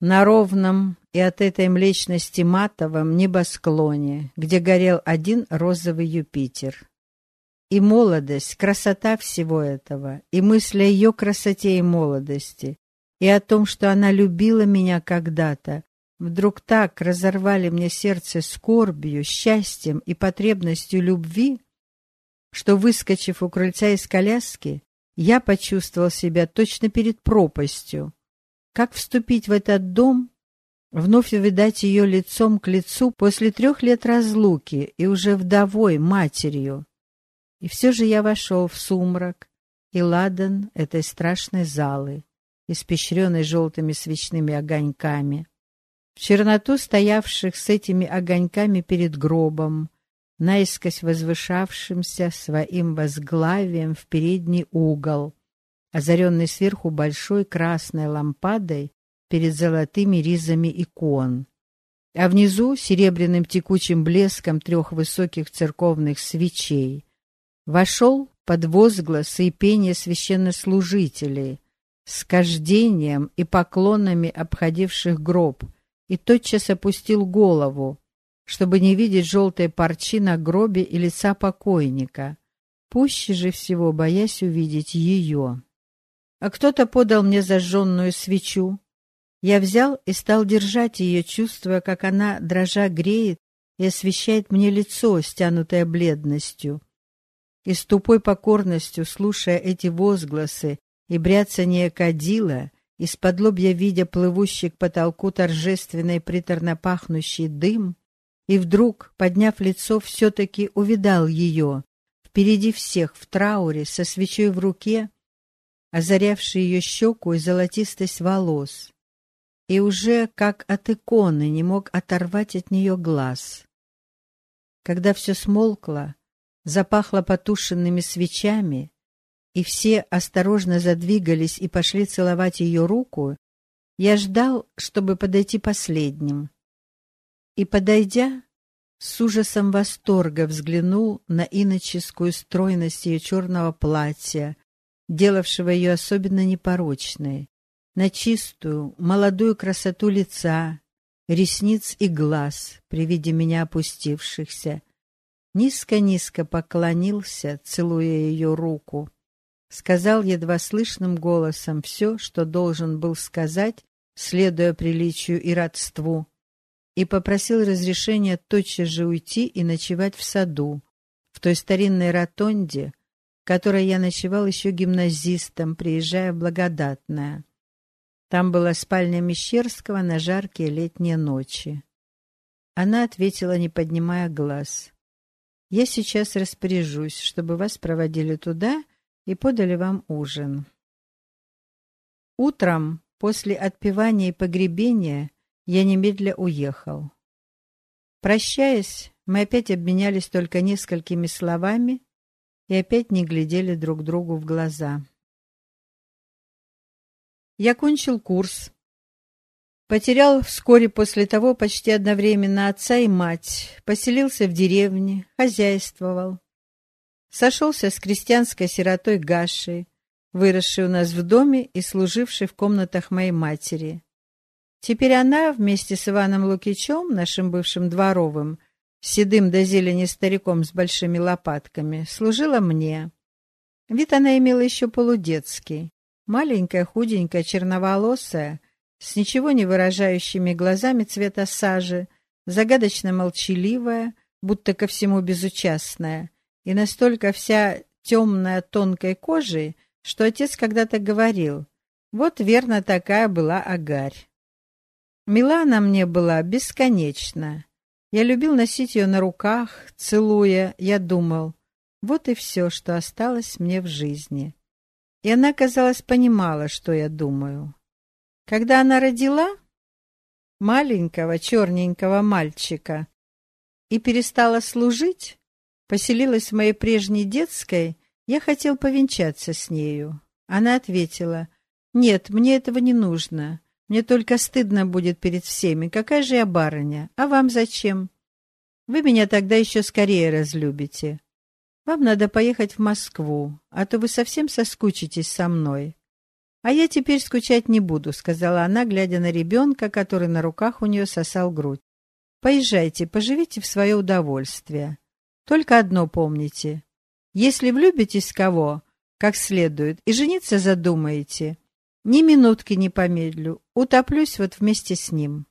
на ровном и от этой млечности матовом небосклоне, где горел один розовый Юпитер. И молодость, красота всего этого, и мысль о ее красоте и молодости, и о том, что она любила меня когда-то, вдруг так разорвали мне сердце скорбью, счастьем и потребностью любви, что, выскочив у крыльца из коляски, я почувствовал себя точно перед пропастью. Как вступить в этот дом, вновь увидать ее лицом к лицу после трех лет разлуки и уже вдовой, матерью? И все же я вошел в сумрак и ладан этой страшной залы, испещренной желтыми свечными огоньками, в черноту стоявших с этими огоньками перед гробом, наискось возвышавшимся своим возглавием в передний угол, озаренный сверху большой красной лампадой перед золотыми ризами икон, а внизу серебряным текучим блеском трех высоких церковных свечей. Вошел под возгласы и пение священнослужителей, с кождением и поклонами обходивших гроб, и тотчас опустил голову, чтобы не видеть желтой парчи на гробе и лица покойника, пуще же всего боясь увидеть ее. А кто-то подал мне зажженную свечу. Я взял и стал держать ее, чувствуя, как она, дрожа, греет и освещает мне лицо, стянутое бледностью. И с тупой покорностью, слушая эти возгласы и бряцание кадила, из-под лобья видя плывущий к потолку торжественный приторно пахнущий дым, и вдруг, подняв лицо, все-таки увидал ее, впереди всех, в трауре, со свечой в руке, озарявшей ее щеку и золотистость волос, и уже, как от иконы, не мог оторвать от нее глаз. Когда все смолкло, запахло потушенными свечами, и все осторожно задвигались и пошли целовать ее руку, я ждал, чтобы подойти последним и, подойдя, с ужасом восторга взглянул на иноческую стройность ее черного платья, делавшего ее особенно непорочной, на чистую, молодую красоту лица, ресниц и глаз, при виде меня опустившихся. Низко-низко поклонился, целуя ее руку. Сказал едва слышным голосом все, что должен был сказать, следуя приличию и родству, и попросил разрешения тотчас же уйти и ночевать в саду, в той старинной ротонде, которой я ночевал еще гимназистом, приезжая в Благодатное. Там была спальня Мещерского на жаркие летние ночи. Она ответила, не поднимая глаз. «Я сейчас распоряжусь, чтобы вас проводили туда и подали вам ужин». Утром, после отпевания и погребения, я немедля уехал. Прощаясь, мы опять обменялись только несколькими словами и опять не глядели друг другу в глаза. Я кончил курс. Потерял вскоре после того почти одновременно отца и мать, поселился в деревне, хозяйствовал. Сошелся с крестьянской сиротой Гашей, выросшей у нас в доме и служившей в комнатах моей матери. Теперь она вместе с Иваном Лукичем, нашим бывшим дворовым, седым до зелени стариком с большими лопатками, служила мне. Вид она имела еще полудетский. Маленькая, худенькая, черноволосая, с ничего не выражающими глазами цвета сажи, загадочно молчаливая, будто ко всему безучастная, и настолько вся темная тонкой кожей, что отец когда-то говорил, вот верно такая была Агарь. Мила она мне была бесконечно. Я любил носить ее на руках, целуя, я думал, вот и все, что осталось мне в жизни. И она, казалось, понимала, что я думаю. Когда она родила маленького черненького мальчика и перестала служить, поселилась в моей прежней детской, я хотел повенчаться с нею. Она ответила, «Нет, мне этого не нужно. Мне только стыдно будет перед всеми. Какая же я барыня? А вам зачем? Вы меня тогда еще скорее разлюбите. Вам надо поехать в Москву, а то вы совсем соскучитесь со мной. «А я теперь скучать не буду», — сказала она, глядя на ребенка, который на руках у нее сосал грудь. «Поезжайте, поживите в свое удовольствие. Только одно помните. Если влюбитесь в кого, как следует, и жениться задумаете, ни минутки не помедлю, утоплюсь вот вместе с ним».